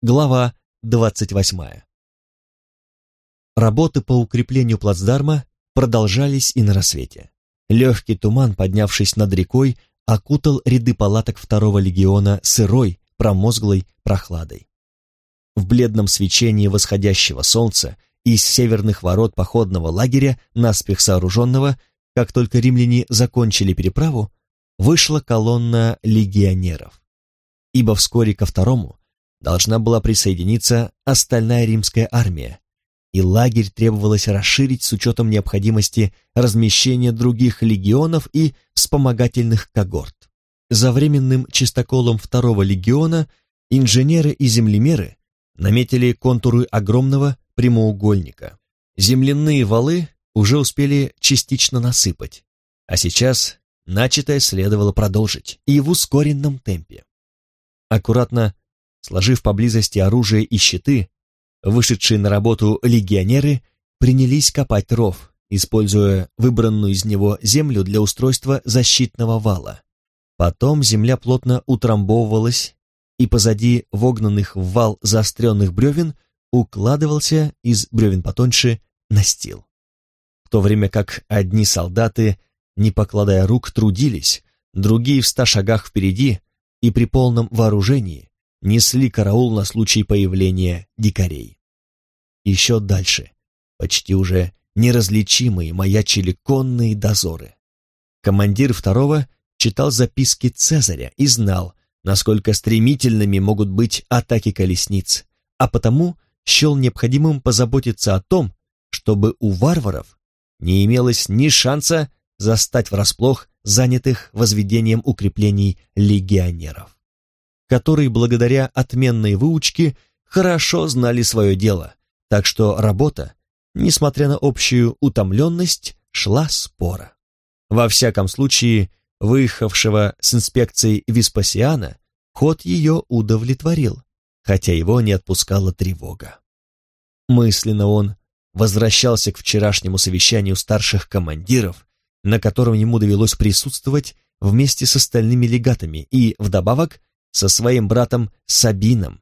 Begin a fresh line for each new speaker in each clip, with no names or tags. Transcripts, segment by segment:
Глава 28. Работы по укреплению плацдарма продолжались и на рассвете. Легкий туман, поднявшись над рекой, окутал ряды палаток второго легиона сырой, промозглой прохладой. В бледном свечении восходящего солнца из северных ворот походного лагеря, наспех сооруженного, как только римляне закончили переправу, вышла колонна легионеров. Ибо вскоре ко второму должна была присоединиться остальная римская армия, и лагерь требовалось расширить с учетом необходимости размещения других легионов и вспомогательных когорт. За временным чистоколом второго легиона инженеры и землемеры наметили контуры огромного прямоугольника. Земляные валы уже успели частично насыпать, а сейчас начатое следовало продолжить, и в ускоренном темпе. Аккуратно Сложив поблизости оружие и щиты, вышедшие на работу легионеры принялись копать ров, используя выбранную из него землю для устройства защитного вала. Потом земля плотно утрамбовывалась, и позади вогнанных в вал заостренных бревен укладывался из бревен потоньше настил. В то время как одни солдаты, не покладая рук, трудились, другие в ста шагах впереди и при полном вооружении несли караул на случай появления дикарей. Еще дальше, почти уже неразличимые, маячили конные дозоры. Командир второго читал записки Цезаря и знал, насколько стремительными могут быть атаки колесниц, а потому счел необходимым позаботиться о том, чтобы у варваров не имелось ни шанса застать врасплох занятых возведением укреплений легионеров которые благодаря отменной выучке хорошо знали свое дело, так что работа, несмотря на общую утомленность, шла спора. Во всяком случае, выехавшего с инспекцией Веспасиана, ход ее удовлетворил, хотя его не отпускала тревога. Мысленно он возвращался к вчерашнему совещанию старших командиров, на котором ему довелось присутствовать вместе с остальными легатами и, вдобавок, со своим братом Сабином,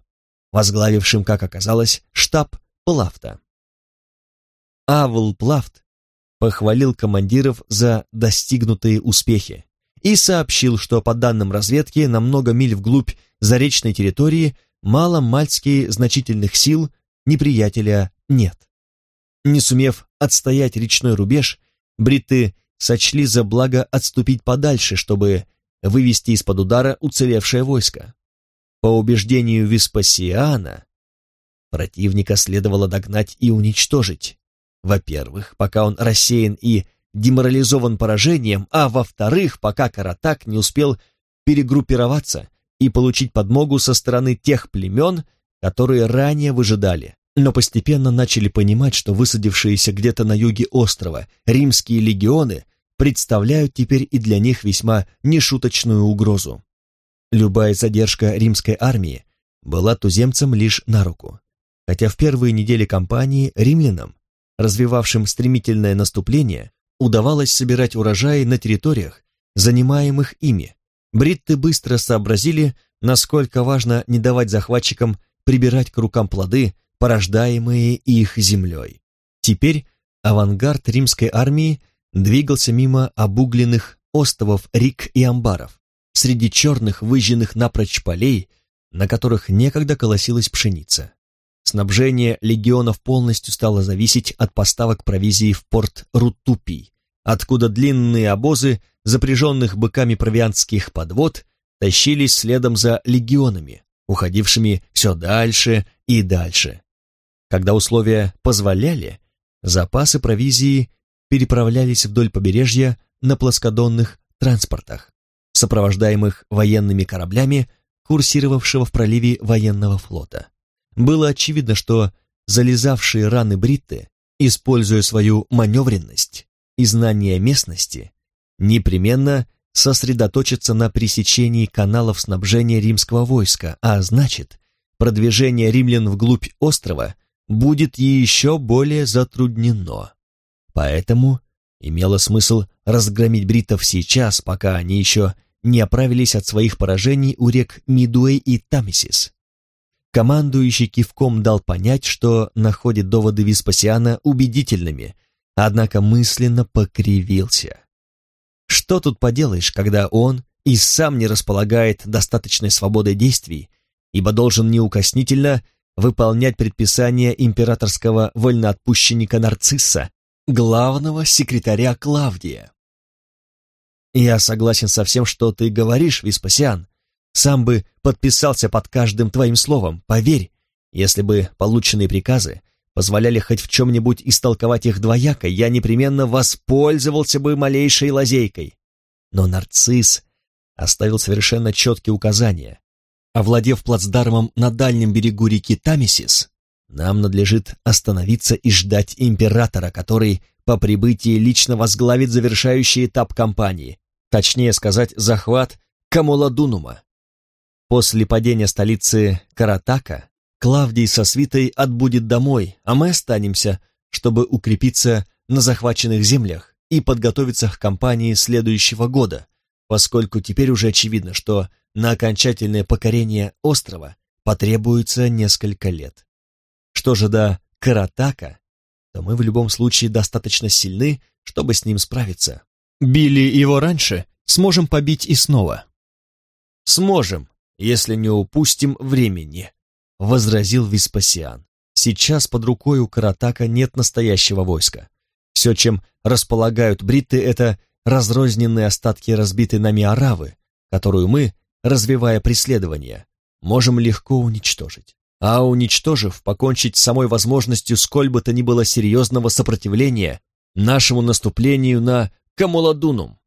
возглавившим, как оказалось, штаб Плафта. Авл Плафт похвалил командиров за достигнутые успехи и сообщил, что по данным разведки на много миль вглубь заречной территории мало-мальски значительных сил неприятеля нет. Не сумев отстоять речной рубеж, бритты сочли за благо отступить подальше, чтобы вывести из-под удара уцелевшее войско. По убеждению Веспасиана, противника следовало догнать и уничтожить. Во-первых, пока он рассеян и деморализован поражением, а во-вторых, пока Каратак не успел перегруппироваться и получить подмогу со стороны тех племен, которые ранее выжидали, но постепенно начали понимать, что высадившиеся где-то на юге острова римские легионы представляют теперь и для них весьма нешуточную угрозу. Любая задержка римской армии была туземцам лишь на руку, хотя в первые недели кампании римлянам, развивавшим стремительное наступление, удавалось собирать урожаи на территориях, занимаемых ими. Бритты быстро сообразили, насколько важно не давать захватчикам прибирать к рукам плоды, порождаемые их землей. Теперь авангард римской армии двигался мимо обугленных островов рик и амбаров, среди черных выжженных напрочь полей, на которых некогда колосилась пшеница. Снабжение легионов полностью стало зависеть от поставок провизии в порт Рутупий, откуда длинные обозы, запряженных быками провиантских подвод, тащились следом за легионами, уходившими все дальше и дальше. Когда условия позволяли, запасы провизии переправлялись вдоль побережья на плоскодонных транспортах, сопровождаемых военными кораблями, курсировавшего в проливе военного флота. Было очевидно, что залезавшие раны бритты, используя свою маневренность и знание местности, непременно сосредоточатся на пресечении каналов снабжения римского войска, а значит, продвижение римлян вглубь острова будет еще более затруднено. Поэтому имело смысл разгромить бритов сейчас, пока они еще не оправились от своих поражений у рек Мидуэй и Тамисис. Командующий кивком дал понять, что находит доводы Веспасиана убедительными, однако мысленно покривился. Что тут поделаешь, когда он и сам не располагает достаточной свободой действий, ибо должен неукоснительно выполнять предписания императорского вольноотпущенника Нарцисса, главного секретаря Клавдия. «Я согласен со всем, что ты говоришь, Веспасиан. Сам бы подписался под каждым твоим словом, поверь, если бы полученные приказы позволяли хоть в чем-нибудь истолковать их двояко, я непременно воспользовался бы малейшей лазейкой. Но нарцисс оставил совершенно четкие указания. Овладев плацдармом на дальнем берегу реки Тамисис, нам надлежит остановиться и ждать императора, который по прибытии лично возглавит завершающий этап кампании, точнее сказать, захват Камуладунума. После падения столицы Каратака Клавдий со свитой отбудет домой, а мы останемся, чтобы укрепиться на захваченных землях и подготовиться к кампании следующего года, поскольку теперь уже очевидно, что на окончательное покорение острова потребуется несколько лет. Что же до Каратака, то мы в любом случае достаточно сильны, чтобы с ним справиться. Били его раньше, сможем побить и снова. Сможем, если не упустим времени. — возразил Веспасиан. «Сейчас под рукой у Каратака нет настоящего войска. Все, чем располагают бритты, это разрозненные остатки разбитой нами аравы, которую мы, развивая преследование, можем легко уничтожить. А уничтожив, покончить с самой возможностью сколь бы то ни было серьезного сопротивления нашему наступлению на Камуладунум».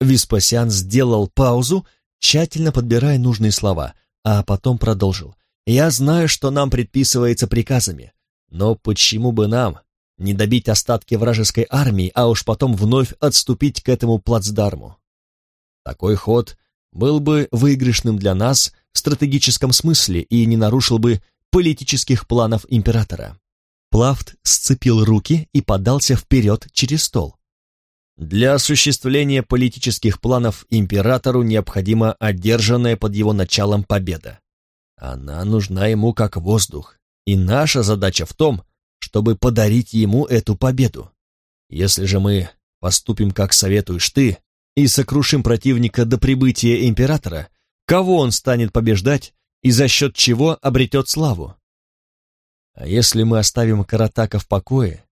Веспасиан сделал паузу, тщательно подбирая нужные слова, а потом продолжил. Я знаю, что нам предписывается приказами, но почему бы нам не добить остатки вражеской армии, а уж потом вновь отступить к этому плацдарму? Такой ход был бы выигрышным для нас стратегическом смысле и не нарушил бы политических планов императора. Плафт сцепил руки и подался вперед через стол. Для осуществления политических планов императору необходима одержанная под его началом победа. Она нужна ему как воздух, и наша задача в том, чтобы подарить ему эту победу. Если же мы поступим, как советуешь ты, и сокрушим противника до прибытия императора, кого он станет побеждать и за счет чего обретет славу? А если мы оставим Каратака в покое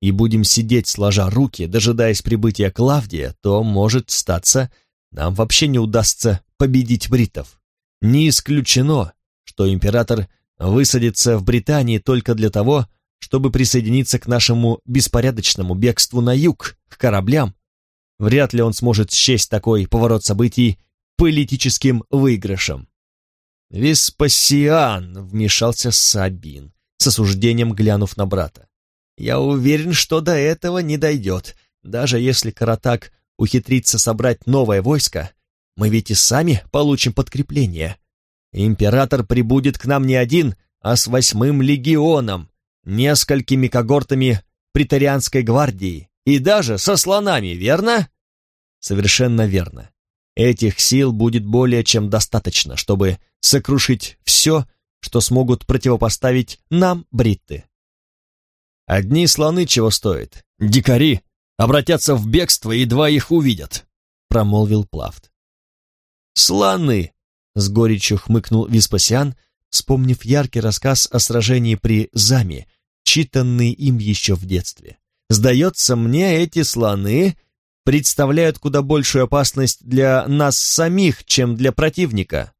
и будем сидеть сложа руки, дожидаясь прибытия Клавдия, то, может статься, нам вообще не удастся победить бритов. Не исключено, что император высадится в Британии только для того, чтобы присоединиться к нашему беспорядочному бегству на юг, к кораблям. Вряд ли он сможет счесть такой поворот событий политическим выигрышем. «Веспасиан!» — вмешался Сабин, с осуждением глянув на брата. «Я уверен, что до этого не дойдет. Даже если Каратак ухитрится собрать новое войско, мы ведь и сами получим подкрепление. Император прибудет к нам не один, а с восьмым легионом, несколькими когортами претарианской гвардии и даже со слонами, верно? Совершенно верно. Этих сил будет более чем достаточно, чтобы сокрушить все, что смогут противопоставить нам бритты. Одни слоны чего стоят? Дикари обратятся в бегство, едва их увидят, промолвил Плафт. Слоны, с горечью хмыкнул Веспасиан, вспомнив яркий рассказ о сражении при Заме, читанный им еще в детстве. «Сдается мне, эти слоны представляют куда большую опасность для нас самих, чем для противника.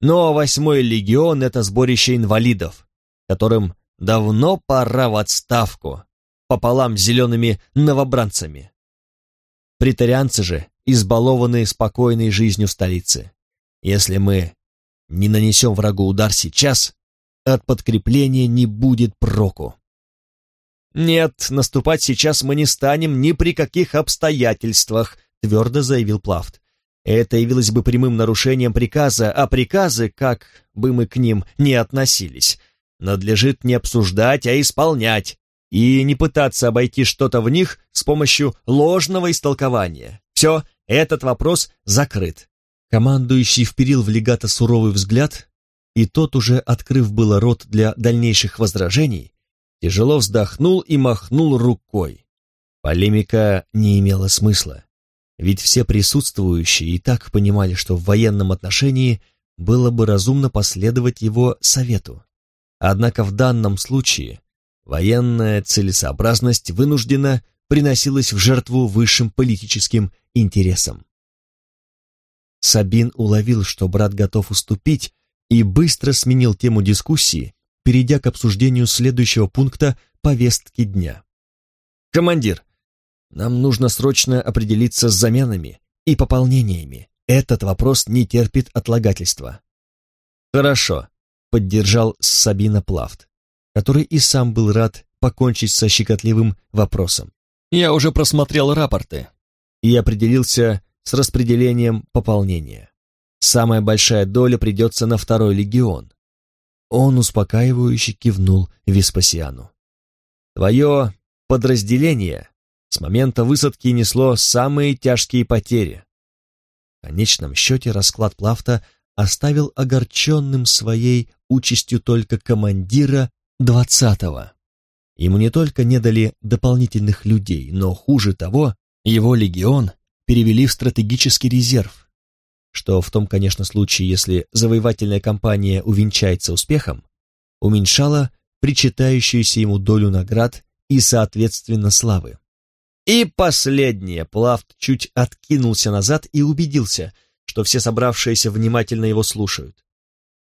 Но восьмой легион — это сборище инвалидов, которым давно пора в отставку, пополам с зелеными новобранцами. Притарианцы же избалованы спокойной жизнью столицы. Если мы не нанесем врагу удар сейчас, от подкрепления не будет проку. «Нет, наступать сейчас мы не станем ни при каких обстоятельствах», твердо заявил Плафт. «Это явилось бы прямым нарушением приказа, а приказы, как бы мы к ним ни относились, надлежит не обсуждать, а исполнять, и не пытаться обойти что-то в них с помощью ложного истолкования. Все, этот вопрос закрыт. Командующий вперил в легато суровый взгляд, и тот, уже открыв было рот для дальнейших возражений, тяжело вздохнул и махнул рукой. Полемика не имела смысла, ведь все присутствующие и так понимали, что в военном отношении было бы разумно последовать его совету. Однако в данном случае военная целесообразность вынуждена приносилась в жертву высшим политическим интересам. Сабин уловил, что брат готов уступить, и быстро сменил тему дискуссии, перейдя к обсуждению следующего пункта повестки дня. «Командир, нам нужно срочно определиться с заменами и пополнениями. Этот вопрос не терпит отлагательства». «Хорошо», — поддержал Сабина Плафт, который и сам был рад покончить со щекотливым вопросом. «Я уже просмотрел рапорты и определился с распределением пополнения. Самая большая доля придется на второй легион. Он успокаивающе кивнул Веспасиану. Твое подразделение с момента высадки несло самые тяжкие потери. В конечном счете расклад Плафта оставил огорченным своей участью только командира двадцатого. Ему не только не дали дополнительных людей, но хуже того, его легион перевели в стратегический резерв, что в том, конечно, случае, если завоевательная кампания увенчается успехом, уменьшало причитающуюся ему долю наград и, соответственно, славы. И последнее, Плафт чуть откинулся назад и убедился, что все собравшиеся внимательно его слушают.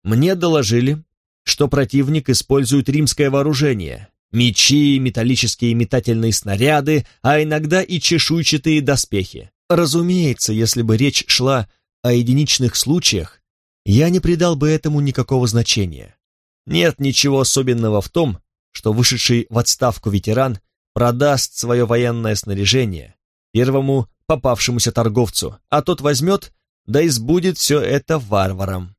Мне доложили, что противник использует римское вооружение, мечи, металлические метательные снаряды, а иногда и чешуйчатые доспехи. Разумеется, если бы речь шла о единичных случаях, я не придал бы этому никакого значения. Нет ничего особенного в том, что вышедший в отставку ветеран продаст свое военное снаряжение первому попавшемуся торговцу, а тот возьмет, да избудет все это варварам.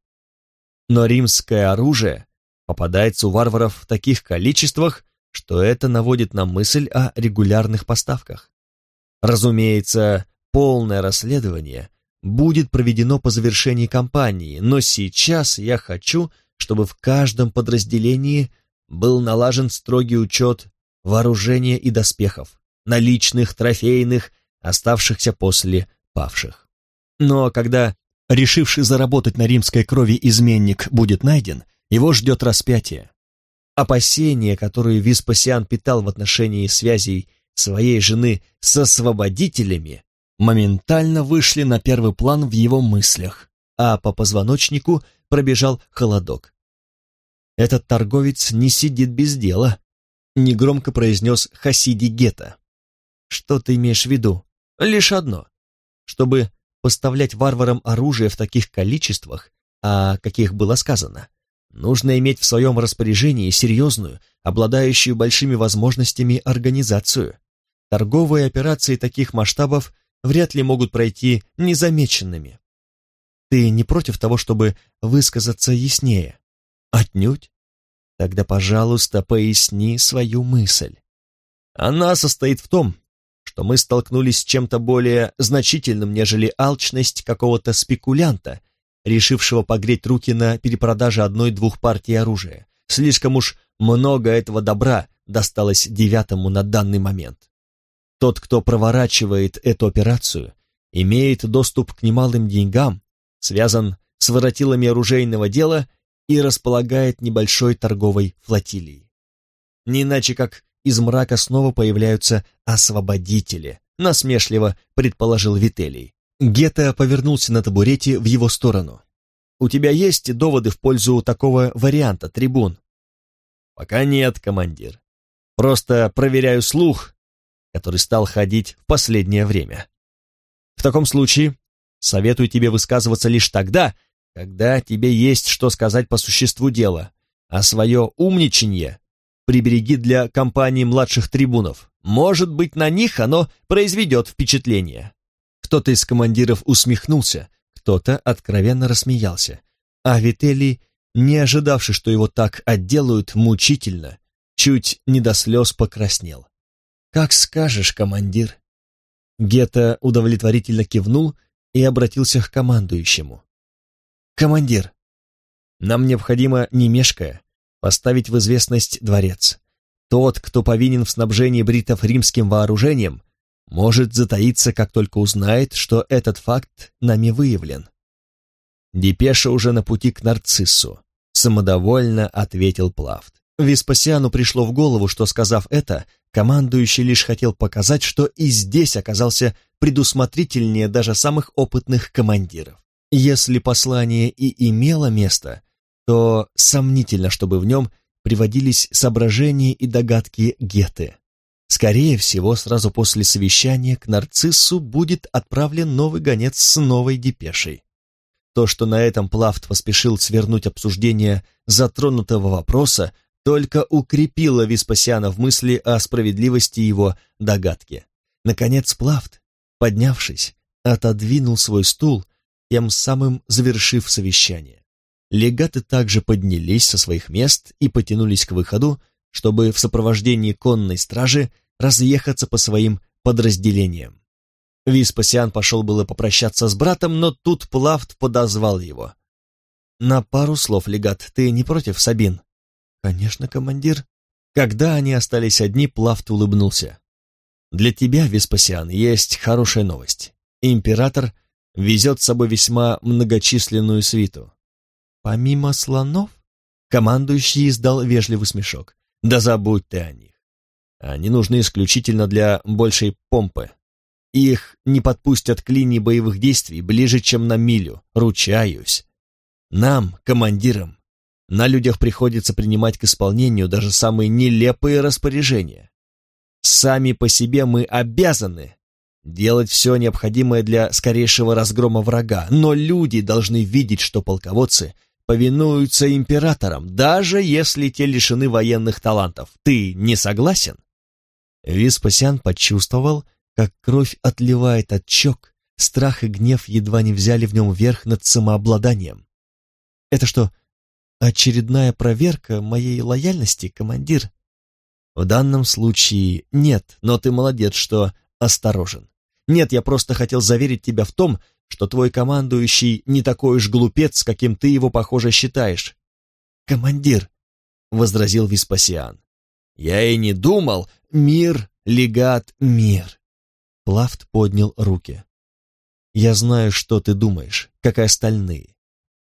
Но римское оружие попадается у варваров в таких количествах, что это наводит на мысль о регулярных поставках. Разумеется, Полное расследование будет проведено по завершении кампании, но сейчас я хочу, чтобы в каждом подразделении был налажен строгий учет вооружения и доспехов, наличных, трофейных, оставшихся после павших. Но когда решивший заработать на римской крови изменник будет найден, его ждет распятие. Опасения, которые Веспасиан питал в отношении связей своей жены с освободителями, моментально вышли на первый план в его мыслях, а по позвоночнику пробежал холодок. «Этот торговец не сидит без дела», — негромко произнес Хасиди Гета. «Что ты имеешь в виду? Лишь одно. Чтобы поставлять варварам оружие в таких количествах, о каких было сказано, нужно иметь в своем распоряжении серьезную, обладающую большими возможностями организацию. Торговые операции таких масштабов вряд ли могут пройти незамеченными. Ты не против того, чтобы высказаться яснее? Отнюдь? Тогда, пожалуйста, поясни свою мысль. Она состоит в том, что мы столкнулись с чем-то более значительным, нежели алчность какого-то спекулянта, решившего погреть руки на перепродаже одной-двух партий оружия. Слишком уж много этого добра досталось девятому на данный момент. Тот, кто проворачивает эту операцию, имеет доступ к немалым деньгам, связан с воротилами оружейного дела и располагает небольшой торговой флотилией. Не иначе как из мрака снова появляются освободители, насмешливо предположил Вителий. Гетто повернулся на табурете в его сторону. «У тебя есть доводы в пользу такого варианта, трибун?» «Пока нет, командир. Просто проверяю слух который стал ходить в последнее время. В таком случае советую тебе высказываться лишь тогда, когда тебе есть что сказать по существу дела, а свое умничанье прибереги для компании младших трибунов. Может быть, на них оно произведет впечатление. Кто-то из командиров усмехнулся, кто-то откровенно рассмеялся, а Вителий, не ожидавший, что его так отделают мучительно, чуть не до слез покраснел. «Как скажешь, командир». Гетто удовлетворительно кивнул и обратился к командующему. «Командир, Нам необходимо, не мешкая, поставить в известность дворец. Тот, кто повинен в снабжении бритов римским вооружением, может затаиться, как только узнает, что этот факт нами выявлен. Депеша уже на пути к нарциссу, самодовольно ответил Плафт. Веспасиану пришло в голову, что, сказав это, командующий лишь хотел показать, что и здесь оказался предусмотрительнее даже самых опытных командиров. Если послание и имело место, то сомнительно, чтобы в нем приводились соображения и догадки Геты. Скорее всего, сразу после совещания к нарциссу будет отправлен новый гонец с новой депешей. То, что на этом Плафт поспешил свернуть обсуждение затронутого вопроса, только укрепило Веспасиана в мысли о справедливости его догадки. Наконец Плафт, поднявшись, отодвинул свой стул, тем самым завершив совещание. Легаты также поднялись со своих мест и потянулись к выходу, чтобы в сопровождении конной стражи разъехаться по своим подразделениям. Виспасиан пошел было попрощаться с братом, но тут Плафт подозвал его. «На пару слов, легат, ты не против, Сабин?» «Конечно, командир». Когда они остались одни, Плафт улыбнулся. «Для тебя, Веспасиан, есть хорошая новость. Император везет с собой весьма многочисленную свиту. Помимо слонов, командующий издал вежливый смешок. Да забудь ты о них. Они нужны исключительно для большей помпы. Их не подпустят к линии боевых действий ближе, чем на милю, ручаюсь. Нам, командирам, на людях приходится принимать к исполнению даже самые нелепые распоряжения. Сами по себе мы обязаны делать все необходимое для скорейшего разгрома врага, но люди должны видеть, что полководцы повинуются императорам, даже если те лишены военных талантов. Ты не согласен?» Веспасиан почувствовал, как кровь отливает от щек, страх и гнев едва не взяли в нем верх над самообладанием. «Это что, очередная проверка моей лояльности, командир?» «В данном случае нет, но ты молодец, что осторожен. Нет, я просто хотел заверить тебя в том, что твой командующий не такой уж глупец, каким ты его, похоже, считаешь. «Командир», — возразил Веспасиан, — «я и не думал, мир, легат, мир». Плафт поднял руки. «Я знаю, что ты думаешь, как и остальные.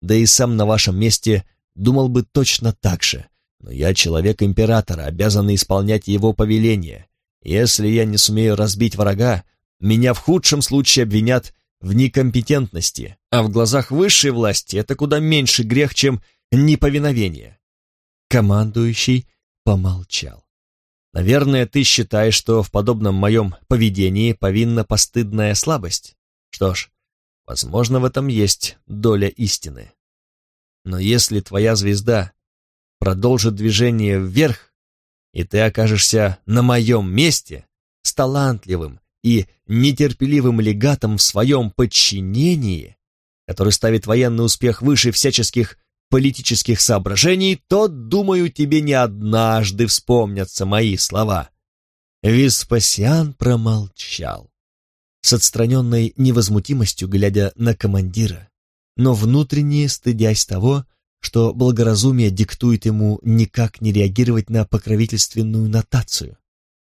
Да и сам на вашем месте думал бы точно так же, но я человек императора, обязанный исполнять его повеления. Если я не сумею разбить врага, меня в худшем случае обвинят в некомпетентности, а в глазах высшей власти это куда меньше грех, чем неповиновение. Командующий помолчал. Наверное, ты считаешь, что в подобном моем поведении повинна постыдная слабость? Что ж, возможно, в этом есть доля истины. Но если твоя звезда продолжит движение вверх, и ты окажешься на моем месте, с талантливым, и нетерпеливым легатом в своем подчинении, который ставит военный успех выше всяческих политических соображений, то, думаю, тебе не однажды вспомнятся мои слова». Веспасиан промолчал, с отстраненной невозмутимостью глядя на командира, но внутренне стыдясь того, что благоразумие диктует ему никак не реагировать на покровительственную нотацию.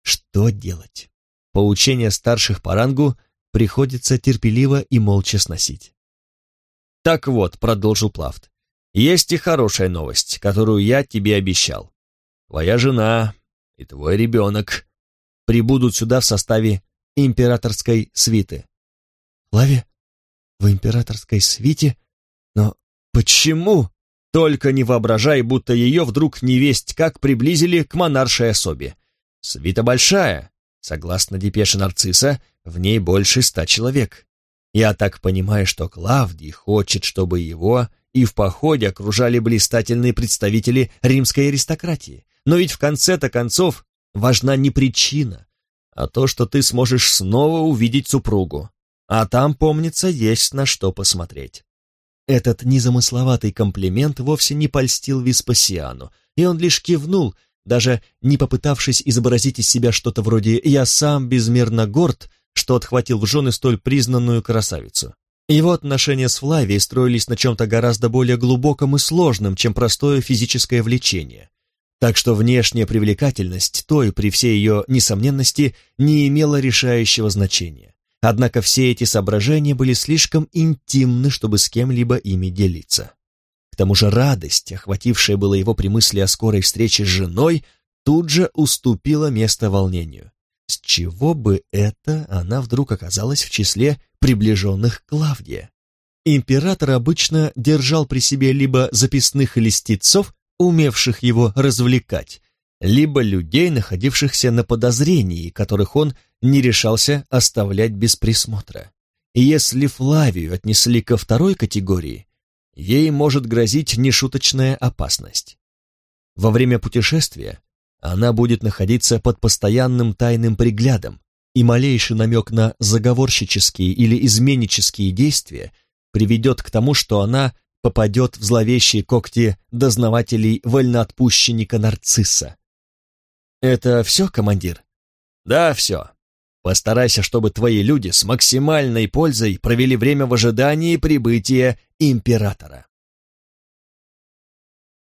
Что делать? Поучения старших по рангу приходится терпеливо и молча сносить. «Так вот», — продолжил Плафт, — «есть и хорошая новость, которую я тебе обещал. Твоя жена и твой ребенок прибудут сюда в составе императорской свиты». «Лаве? В императорской свите? Но почему?» Только не воображай, будто ее вдруг невесть как приблизили к монаршей особе. Свита большая, Согласно депеше нарцисса, в ней больше ста человек. Я так понимаю, что Клавдий хочет, чтобы его и в походе окружали блистательные представители римской аристократии. Но ведь в конце-то концов важна не причина, а то, что ты сможешь снова увидеть супругу. А там, помнится, есть на что посмотреть. Этот незамысловатый комплимент вовсе не польстил Веспасиану, и он лишь кивнул, даже не попытавшись изобразить из себя что-то вроде «я сам безмерно горд», что отхватил в жены столь признанную красавицу. Его отношения с Флавией строились на чем-то гораздо более глубоком и сложном, чем простое физическое влечение. Так что внешняя привлекательность той, при всей ее несомненности, не имела решающего значения. Однако все эти соображения были слишком интимны, чтобы с кем-либо ими делиться. К тому же радость, охватившая было его при мысли о скорой встрече с женой, тут же уступила место волнению. С чего бы это она вдруг оказалась в числе приближенных Клавдия? Император обычно держал при себе либо записных листецов, умевших его развлекать, либо людей, находившихся на подозрении, которых он не решался оставлять без присмотра. И если Флавию отнесли ко второй категории, ей может грозить нешуточная опасность. Во время путешествия она будет находиться под постоянным тайным приглядом, и малейший намек на заговорщические или изменнические действия приведет к тому, что она попадет в зловещие когти дознавателей вольноотпущенника Нарцисса. «Это все, командир?» «Да, все. Постарайся, чтобы твои люди с максимальной пользой провели время в ожидании прибытия императора».